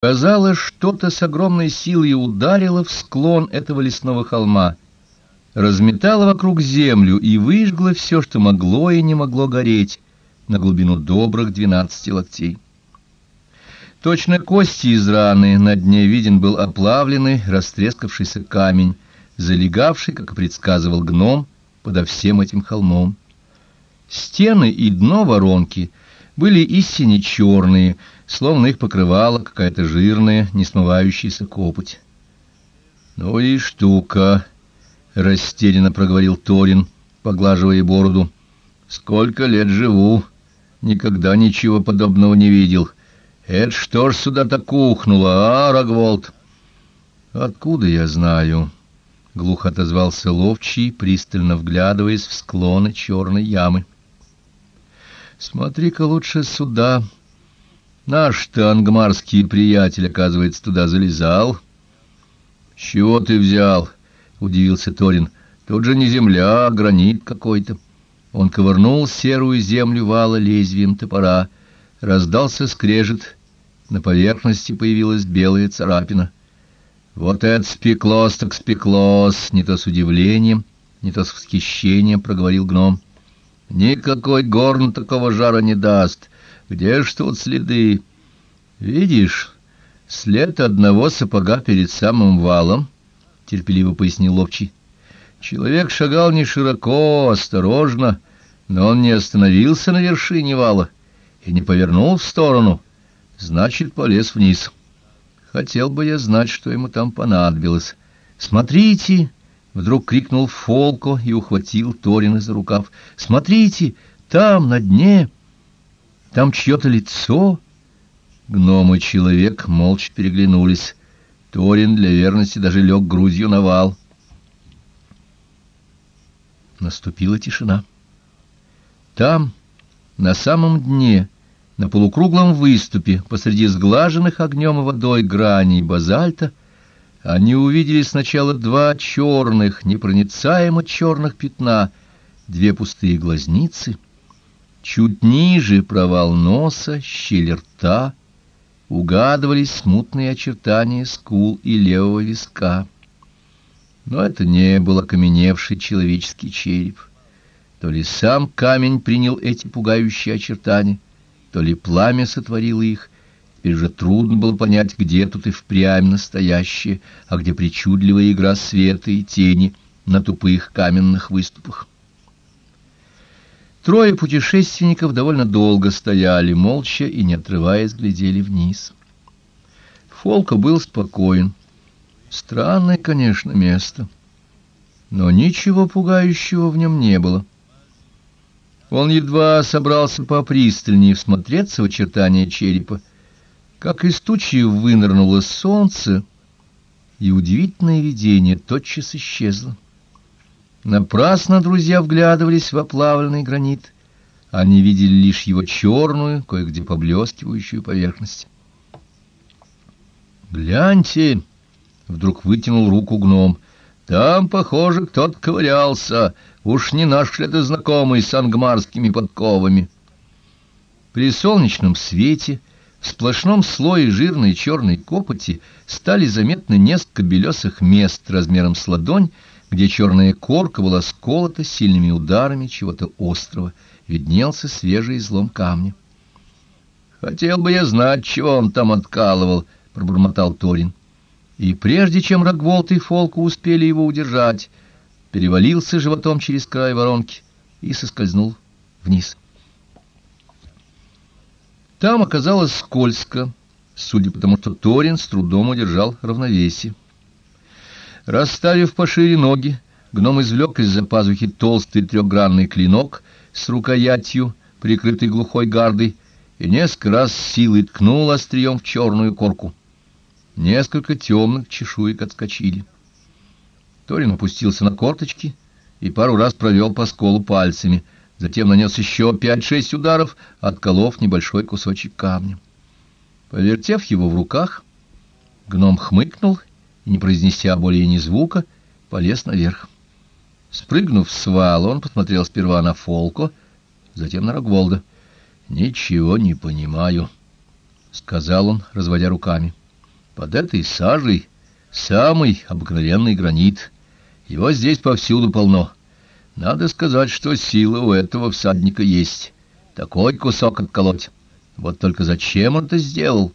Казалось, что-то с огромной силой ударило в склон этого лесного холма, разметало вокруг землю и выжгло все, что могло и не могло гореть, на глубину добрых двенадцати локтей. Точно кости из раны на дне виден был оплавленный, растрескавшийся камень, залегавший, как предсказывал гном, подо всем этим холмом. Стены и дно воронки были истинно черные, словно их покрывала какая-то жирная, не смывающаяся копоть. «Ну и штука!» — растерянно проговорил Торин, поглаживая бороду. «Сколько лет живу, никогда ничего подобного не видел. Это что ж сюда так ухнуло, а, Рогволд?» «Откуда я знаю?» — глухо отозвался Ловчий, пристально вглядываясь в склоны черной ямы. «Смотри-ка лучше сюда!» Наш-то ангмарский приятель, оказывается, туда залезал. — чего ты взял? — удивился Торин. — Тут же не земля, а гранит какой-то. Он ковырнул серую землю вала лезвием топора. Раздался скрежет. На поверхности появилась белая царапина. Вот это спеклос так спеклос! Не то с удивлением, не то с восхищением проговорил гном. Никакой горн такого жара не даст. — где ж тут следы? Видишь, след одного сапога перед самым валом, терпеливо пояснил Ловчий. Человек шагал не широко, осторожно, но он не остановился на вершине вала и не повернул в сторону, значит, полез вниз. Хотел бы я знать, что ему там понадобилось. Смотрите, вдруг крикнул Фолко и ухватил Торина за рукав. Смотрите, там на дне там чье-то лицо. Гном и человек молча переглянулись. Торин для верности даже лег грудью на вал. Наступила тишина. Там, на самом дне, на полукруглом выступе, посреди сглаженных огнем и водой граней базальта, они увидели сначала два черных, непроницаемо черных пятна, две пустые глазницы — Чуть ниже провал носа, щель рта, угадывались смутные очертания скул и левого виска. Но это не был окаменевший человеческий череп. То ли сам камень принял эти пугающие очертания, то ли пламя сотворило их. Теперь же трудно было понять, где тут и впрямь настоящее, а где причудливая игра света и тени на тупых каменных выступах. Трое путешественников довольно долго стояли, молча и, не отрываясь, глядели вниз. Фолка был спокоен. Странное, конечно, место, но ничего пугающего в нем не было. Он едва собрался попристальнее всмотреться в очертания черепа, как из тучи вынырнуло солнце, и удивительное видение тотчас исчезло. Напрасно друзья вглядывались в оплавленный гранит. Они видели лишь его черную, кое-где поблескивающую поверхность. «Гляньте!» — вдруг вытянул руку гном. «Там, похоже, кто-то ковырялся. Уж не наш ли это знакомый с ангмарскими подковами?» При солнечном свете, в сплошном слое жирной черной копоти, стали заметны несколько белесых мест размером с ладонь, где черная корка была сколота сильными ударами чего-то острого, виднелся свежий излом камня. «Хотел бы я знать, чего он там откалывал», — пробормотал Торин. И прежде чем Рогволд и Фолку успели его удержать, перевалился животом через край воронки и соскользнул вниз. Там оказалось скользко, судя по тому, что Торин с трудом удержал равновесие. Расставив пошире ноги, гном извлек из-за пазухи толстый трехгранный клинок с рукоятью, прикрытой глухой гардой, и несколько раз силой ткнул острием в черную корку. Несколько темных чешуек отскочили. Торин опустился на корточки и пару раз провел по сколу пальцами, затем нанес еще пять-шесть ударов, отколов небольшой кусочек камня. Повертев его в руках, гном хмыкнул и, не произнеся более ни звука, полез наверх. Спрыгнув с вала, он посмотрел сперва на Фолко, затем на Рогволда. «Ничего не понимаю», — сказал он, разводя руками. Под этой сажей самый обыкновенный гранит. Его здесь повсюду полно. Надо сказать, что сила у этого всадника есть. Такой кусок отколоть. Вот только зачем он это сделал?»